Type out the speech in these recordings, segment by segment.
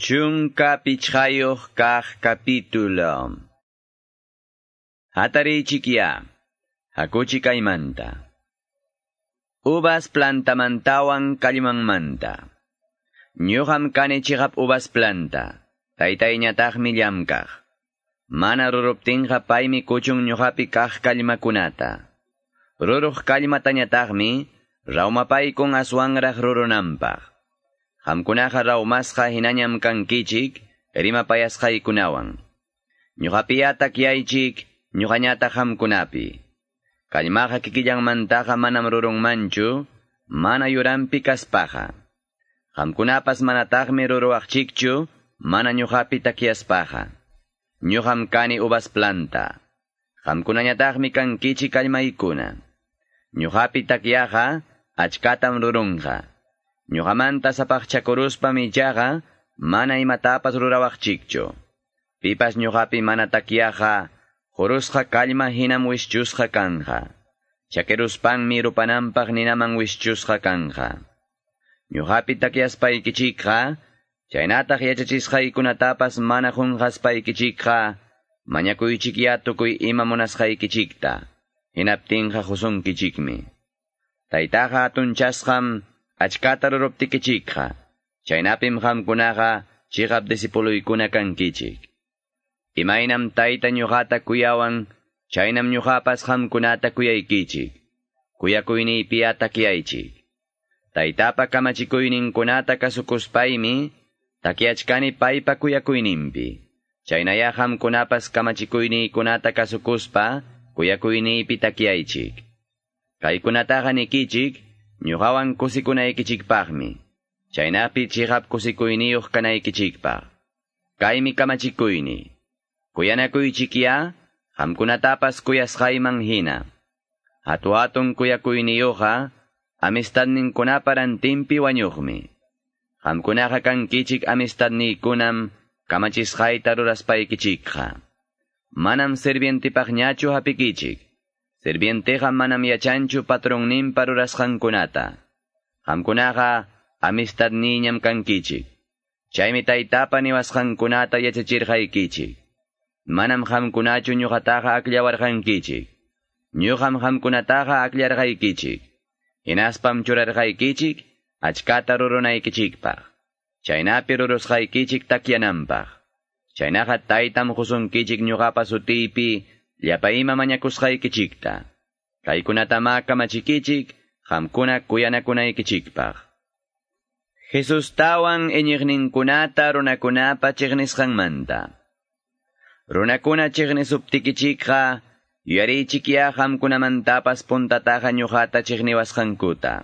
Chunka pichayuq kaq capítulo. Hatari chikia, hakuchi kaymanta. Ubas plantamantawan kalimangmanta. Ñuqam kani chigap ubas planta, taytayñataqmi llamkaq. Mana ruruptinqa paymi kuchun ñuqapi kaq kalimakunata. Ruruq kalimatañataqmi, rawmapaykun aswanraq rurunanpaq. Hamkunaqa rawmasqa hinañam kankichik, rimapayasqaykunawan. Ñuqapiyata kiyaychik, ñuqañata hamkunapi. Kallmaqa kikillanmantaqa manam rurunmanchu, mana yurampi kaspaqa. Hamkunapas manataqmi ruruwaqchikchu, mana ñuqapi takiyaspaqa. Ñuqam kani ubas planta. Hamkunañataqmi kankichik kallmaykuna. Ñuqapi takiyaqa, achkatam rurunqa. Ñuqamanta sapaqchakuruspa millaqa, mana imatapas rurawaqchikchu. Pipas ñuqapi mana takiyaqa, Jurusqa kallma hinam wischusqa kanja. Chakeruspanmi rupananpaq ninaman wischusqa kanja. Ñuqapi takiyaspaykichikqa, chaynataq yachachisqaykunatapas mana junqaspaykichikqa, mañakuychikya tukuy ima munasqaykichikta. Hinaptinqa husunkichikmi. Taytaqa atunchasqam, achkata ruruptikichikqa. Chaynapim qamkunaqa chigap disipuluykuna kankichik. Imaynam tayta ñuqata kuyawan, chaynam ñuqapas qamkunata kuyaykichik. Kuyakuyniypiya takiyaychik. Taytapa kamachikuyninkunata kasukuspaymi, takiyachkani paypa kuyakuyninpi. Chaynaya qamkunapas kamachikuyniykunata kasukuspa, kuyakuyniypi takiyaychik. Kaykunataqa nikichik, ñuqawan kusikunaykichikpaqmi. Chaynapi chigap kusikuyniyuq kanaykichikpaq. Kaymi kamachikuyni. Kuyanakuychikya, hamkunatapas kuyasqayman hina. Hatu-hatun kuyakuyniyuqa, amistadninkunaparantimpi wañuqmi. Hamkunaqa kankichik amistadniykunam kamachisqayta ruraspaykichikqa. Manam sirvientipaqñachu hapikichik. Sirvienteqa manam yachanchu patronninpa rurasqankunata. Hamkunaqa amistadniñam kankichik. Chaymi taytapa niwasqankunata yachachirqaykichik. Manam hamkunachu ñuqataqa aklawarqankichik. Ñuqam hamkunataqa aklarqaykichik. Hinaspam churarqaykichik, achkata rurunaykichikpaq. Chaynapi rurusqaykichik takyananpaq. Chaynaqa taytam husunkichik ñuqapa sutiypi, llapayma mañakusqaykichikta. Kaykunatama kamachikichik, hamkuna kuyanakunaykichikpaq. Jesus tawan iñiqninkunata runakunapa chiqnisqanmanta. Runakuna chiqnisuptikichikqa, yarichikya hamkunamantapas puntataqa ñuqata chiqniwasqankuta.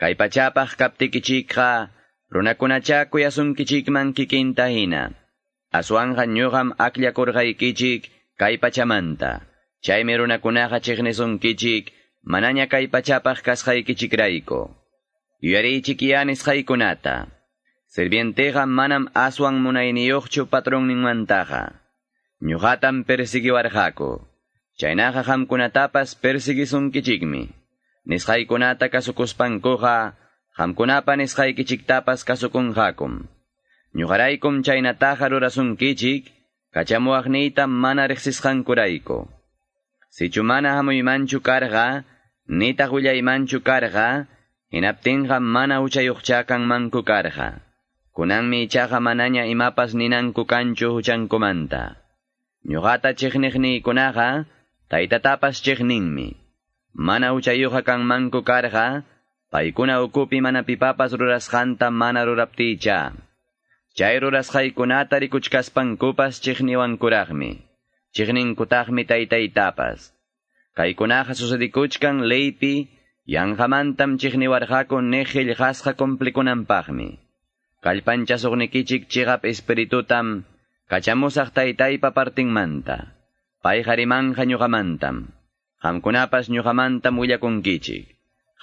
Kay pachapaq kaptikichikqa, runakunacha kuyasunkichikman kikinta hina. Aswanqa ñuqam aklakurqaykichik kay pachamanta. Chaymi runakunaqa chiqnisunkichik, manaña kay pachapaq kasqaykichikrayko. Yarichikya nisqaykunata. Sirvienteqa manam aswan munayniyuqchu patronninmantaqa. Ñuqatam persiguiwarqaku. Chaynaqa hamkunatapas persiguisunkichikmi. Nisqaykunata kasukuspankuqa, hamkunapa nisqaykichiktapas kasukunqakum. Ñuqaraykum chaynataqa rurasunkichik, kachamuaqniyta mana riqsisqankurayku. Sichu mana hamuymanchu karqa, nitaq willaymanchu karqa, hinaptinqa mana uchayuqcha kanmanku karqa. Kunanmi ichaqa manaña imapas ninanku kanchu huchankumanta. Ñuqata chiqniqniykunaqa, taytatapas chiqninmi. Mana uchayuqa kanmanku karqa, paykuna ukupi mana pipapas rurasqanta mana rurapticha. Chay rurasqaykunata rikuchkaspankupas chiqniwankuraqmi. Chiqninkutaqmi taytaytapas. Kaykunaqa susadikuchkan leypi, yanqamantam chiqniwarqaku neqillqasqa kumplikunanpaqmi. Kallpanchasuqnikichik chigap espiritutam, kachamusaq taytaypa partinmanta. Pay harimanja ñuqamantam. Hamkunapas ñuqamantam willakunkichik.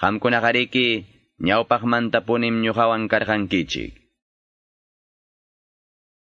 Hamkunaqariki ñawpaqmanta punim ñuqawan karqankichik.